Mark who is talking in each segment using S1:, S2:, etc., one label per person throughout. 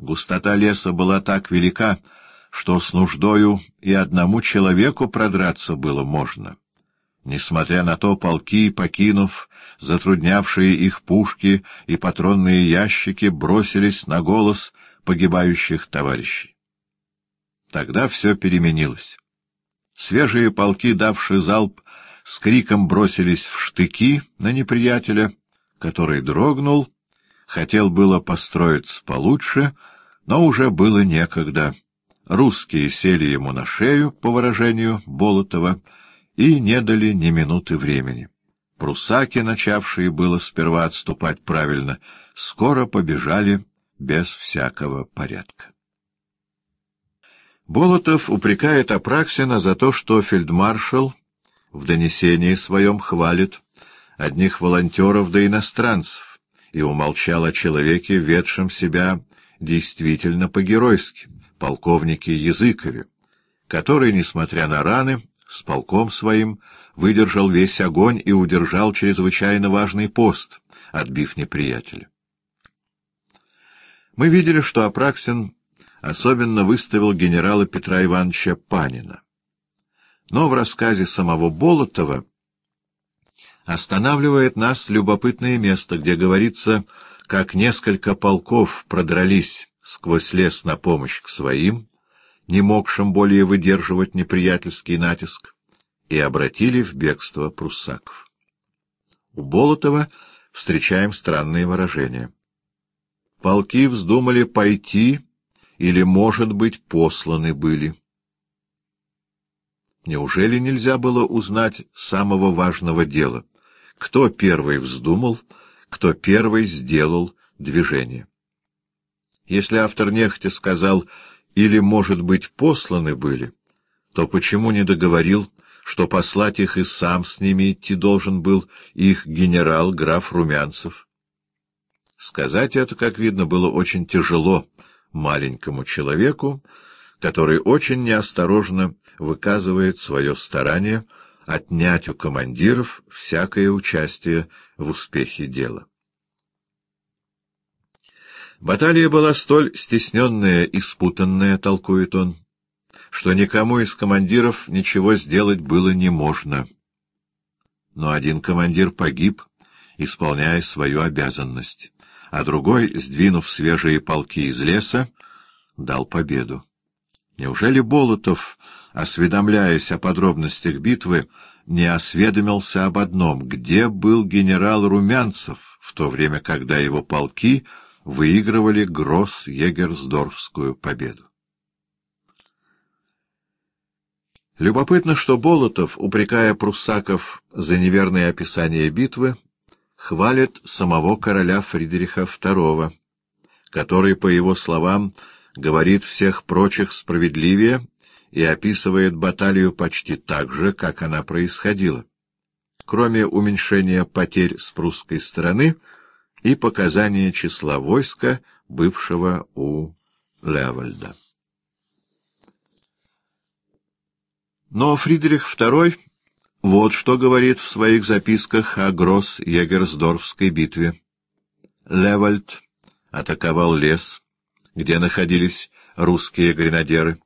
S1: Густота леса была так велика, что с нуждою и одному человеку продраться было можно. Несмотря на то, полки, покинув затруднявшие их пушки и патронные ящики, бросились на голос погибающих товарищей. Тогда все переменилось. Свежие полки, давшие залп, с криком бросились в штыки на неприятеля, который дрогнул, хотел было построиться получше, но уже было некогда. Русские сели ему на шею, по выражению Болотова, и не дали ни минуты времени. Прусаки, начавшие было сперва отступать правильно, скоро побежали без всякого порядка. Болотов упрекает Апраксина за то, что фельдмаршал в донесении своем хвалит одних волонтеров да иностранцев и умолчал о человеке, ведшем себя действительно по-геройски, полковнике Языкове, который, несмотря на раны, с полком своим выдержал весь огонь и удержал чрезвычайно важный пост, отбив неприятеля. Мы видели, что Апраксин особенно выставил генерала Петра Ивановича Панина. Но в рассказе самого Болотова останавливает нас любопытное место, где говорится, как несколько полков продрались сквозь лес на помощь к своим, не могшим более выдерживать неприятельский натиск, и обратили в бегство пруссаков. У Болотова встречаем странные выражения. Полки вздумали пойти или, может быть, посланы были. Неужели нельзя было узнать самого важного дела? Кто первый вздумал, кто первый сделал движение? Если автор нехотя сказал «или, может быть, посланы были», то почему не договорил, что послать их и сам с ними идти должен был их генерал граф Румянцев? Сказать это, как видно, было очень тяжело — маленькому человеку, который очень неосторожно выказывает свое старание отнять у командиров всякое участие в успехе дела. Баталия была столь стесненная и спутанная, толкует он, что никому из командиров ничего сделать было не можно. Но один командир погиб, исполняя свою обязанность а другой, сдвинув свежие полки из леса, дал победу. Неужели Болотов, осведомляясь о подробностях битвы, не осведомился об одном, где был генерал Румянцев, в то время, когда его полки выигрывали Гросс-Егерсдорфскую победу? Любопытно, что Болотов, упрекая пруссаков за неверное описание битвы, хвалит самого короля Фридриха II, который, по его словам, говорит всех прочих справедливее и описывает баталию почти так же, как она происходила, кроме уменьшения потерь с прусской стороны и показания числа войска, бывшего у Левальда. Но Фридрих II вот что говорит в своих записках о Гросс-Егерсдорфской битве. Левальд атаковал лес, где находились русские гренадеры.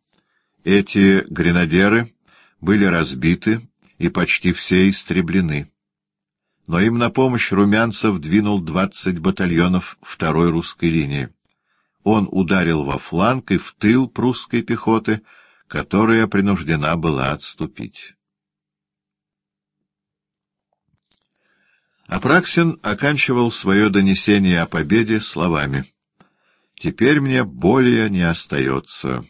S1: Эти гренадеры были разбиты и почти все истреблены. Но им на помощь Румянцев двинул двадцать батальонов второй русской линии. Он ударил во фланг и в тыл прусской пехоты, которая принуждена была отступить. Апраксин оканчивал свое донесение о победе словами «Теперь мне более не остается,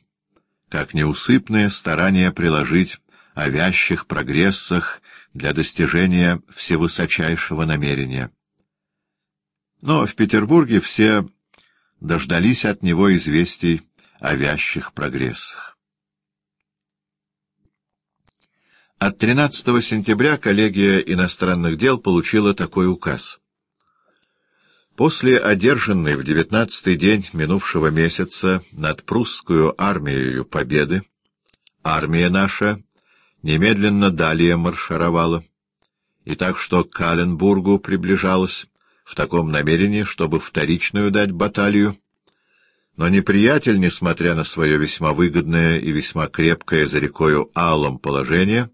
S1: как неусыпное старание приложить о вящих прогрессах для достижения всевысочайшего намерения». Но в Петербурге все дождались от него известий о вящих прогрессах. От 13 сентября коллегия иностранных дел получила такой указ. После одержанной в девятнадцатый день минувшего месяца над прусскую армией победы, армия наша немедленно далее маршировала, и так что к Каленбургу приближалась в таком намерении, чтобы вторичную дать баталию, Но неприятель, несмотря на свое весьма выгодное и весьма крепкое за рекою Аллом положение,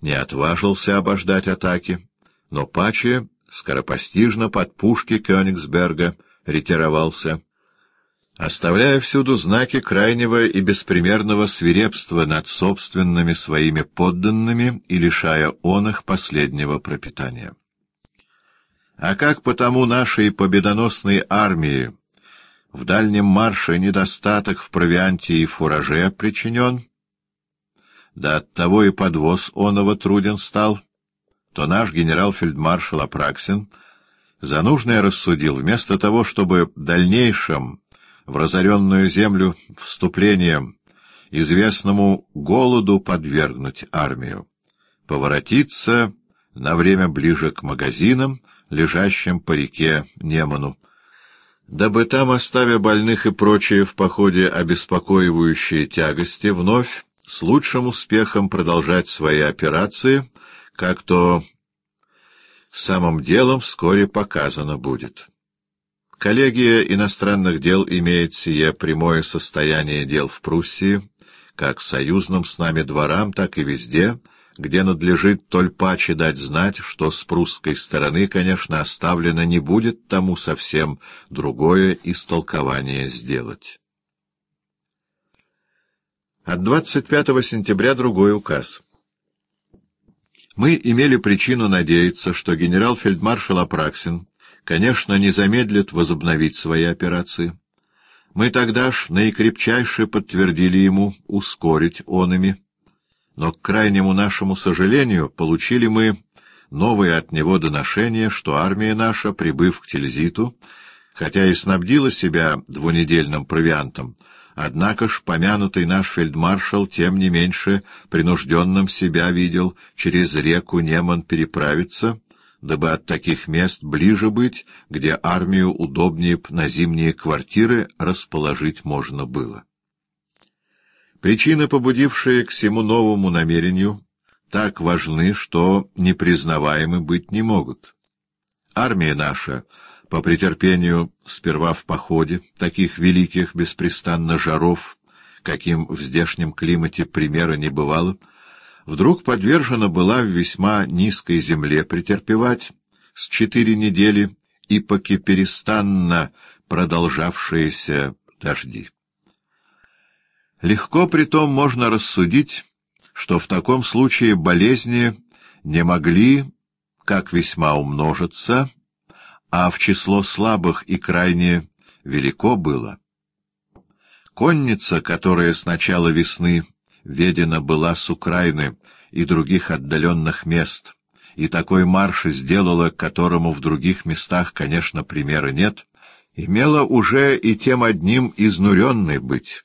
S1: не отважился обождать атаки, но Паче скоропостижно под пушки Кёнигсберга ретировался, оставляя всюду знаки крайнего и беспримерного свирепства над собственными своими подданными и лишая он их последнего пропитания. А как потому нашей победоносной армии в дальнем марше недостаток в провианте и фураже причинен, да оттого и подвоз оного труден стал, то наш генерал-фельдмаршал Апраксин за нужное рассудил, вместо того, чтобы дальнейшим в разоренную землю вступлением известному голоду подвергнуть армию, поворотиться на время ближе к магазинам, лежащим по реке Неману, дабы там, оставя больных и прочие в походе обеспокоивающие тягости, вновь с лучшим успехом продолжать свои операции, как то самым делом вскоре показано будет. Коллегия иностранных дел имеет сие прямое состояние дел в Пруссии, как союзным с нами дворам, так и везде — где надлежит толь паче дать знать, что с прусской стороны, конечно, оставлено не будет тому совсем другое истолкование сделать. От 25 сентября другой указ. Мы имели причину надеяться, что генерал-фельдмаршал Апраксин, конечно, не замедлит возобновить свои операции. Мы тогда ж наикрепчайше подтвердили ему ускорить он ими, но, к крайнему нашему сожалению, получили мы новое от него доношение, что армия наша, прибыв к Тильзиту, хотя и снабдила себя двунедельным провиантом, однако ж помянутый наш фельдмаршал тем не меньше принужденным себя видел через реку Неман переправиться, дабы от таких мест ближе быть, где армию удобнее на зимние квартиры расположить можно было. Причины, побудившие к всему новому намерению, так важны, что непризнаваемы быть не могут. Армия наша, по претерпению сперва в походе, таких великих беспрестанно жаров, каким в здешнем климате примера не бывало, вдруг подвержена была в весьма низкой земле претерпевать с четыре недели и поки перестанно продолжавшиеся дожди. Легко притом можно рассудить, что в таком случае болезни не могли как весьма умножиться, а в число слабых и крайне велико было. Конница, которая с начала весны ведена была с Украины и других отдаленных мест, и такой марш сделала, которому в других местах, конечно, примера нет, имела уже и тем одним изнуренной быть